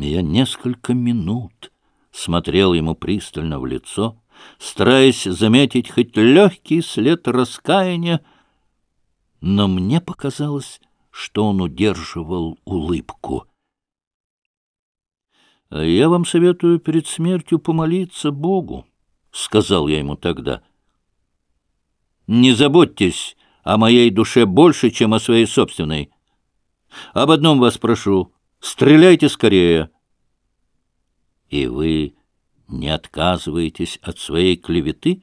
Я несколько минут смотрел ему пристально в лицо, стараясь заметить хоть легкий след раскаяния, но мне показалось, что он удерживал улыбку. — Я вам советую перед смертью помолиться Богу, — сказал я ему тогда. — Не заботьтесь о моей душе больше, чем о своей собственной. Об одном вас прошу — стреляйте скорее. — И вы не отказываетесь от своей клеветы?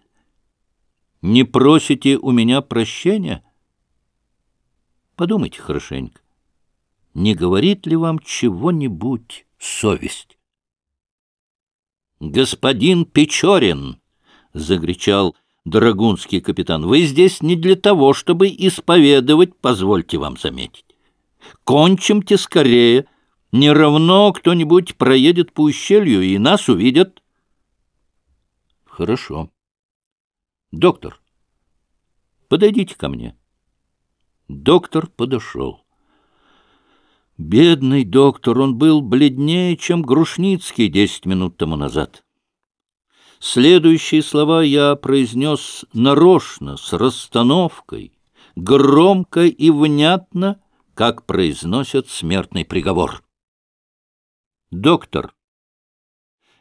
Не просите у меня прощения? Подумайте хорошенько. Не говорит ли вам чего-нибудь совесть? «Господин Печорин!» — загречал Драгунский капитан. «Вы здесь не для того, чтобы исповедовать, позвольте вам заметить. Кончимте скорее. Не равно кто-нибудь проедет по ущелью, и нас увидят». «Хорошо. Доктор, подойдите ко мне». Доктор подошел. Бедный доктор, он был бледнее, чем Грушницкий десять минут тому назад. Следующие слова я произнес нарочно, с расстановкой, громко и внятно, как произносят смертный приговор. Доктор,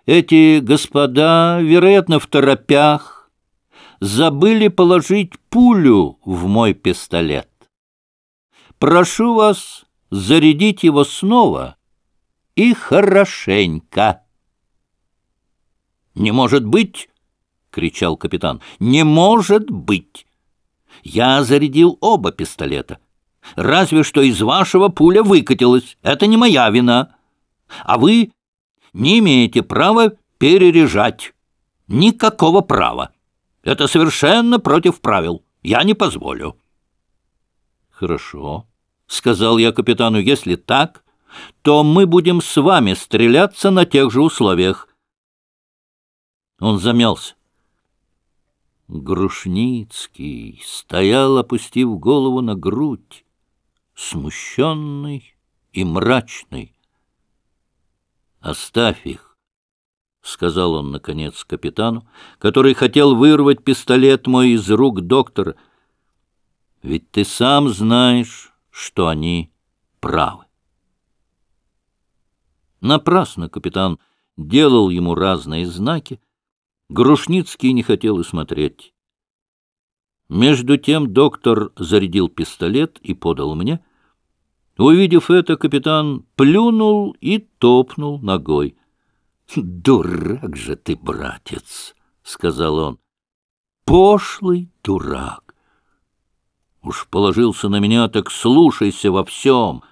эти господа, вероятно, в торопях, забыли положить пулю в мой пистолет. Прошу вас зарядить его снова и хорошенько. «Не может быть!» — кричал капитан. «Не может быть! Я зарядил оба пистолета. Разве что из вашего пуля выкатилась. Это не моя вина. А вы не имеете права переряжать. Никакого права. Это совершенно против правил. Я не позволю». «Хорошо», — сказал я капитану, — «если так, то мы будем с вами стреляться на тех же условиях». Он замялся. Грушницкий стоял, опустив голову на грудь, смущенный и мрачный. «Оставь их», — сказал он, наконец, капитану, который хотел вырвать пистолет мой из рук доктора. «Ведь ты сам знаешь, что они правы». Напрасно капитан делал ему разные знаки, Грушницкий не хотел и смотреть. Между тем доктор зарядил пистолет и подал мне. Увидев это, капитан плюнул и топнул ногой. — Дурак же ты, братец! — сказал он. — Пошлый дурак! Уж положился на меня, так слушайся во всем.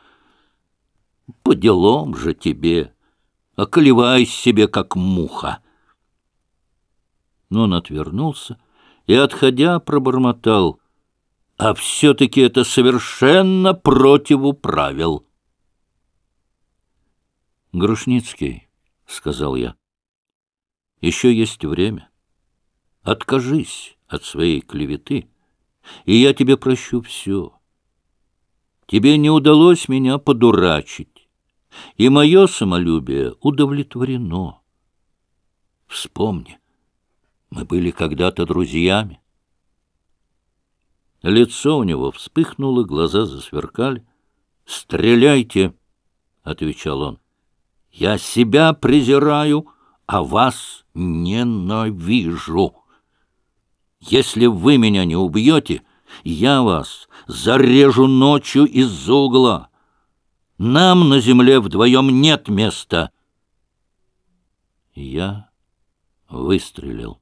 По делам же тебе, околевай себе, как муха но он отвернулся и, отходя, пробормотал. А все-таки это совершенно противу правил. «Грушницкий», — сказал я, — «еще есть время. Откажись от своей клеветы, и я тебе прощу все. Тебе не удалось меня подурачить, и мое самолюбие удовлетворено. Вспомни, мы были когда-то друзьями. Лицо у него вспыхнуло, глаза засверкали. «Стреляйте!» — отвечал он. «Я себя презираю, а вас ненавижу. Если вы меня не убьете, я вас зарежу ночью из-за угла. Нам на земле вдвоем нет места». Я выстрелил.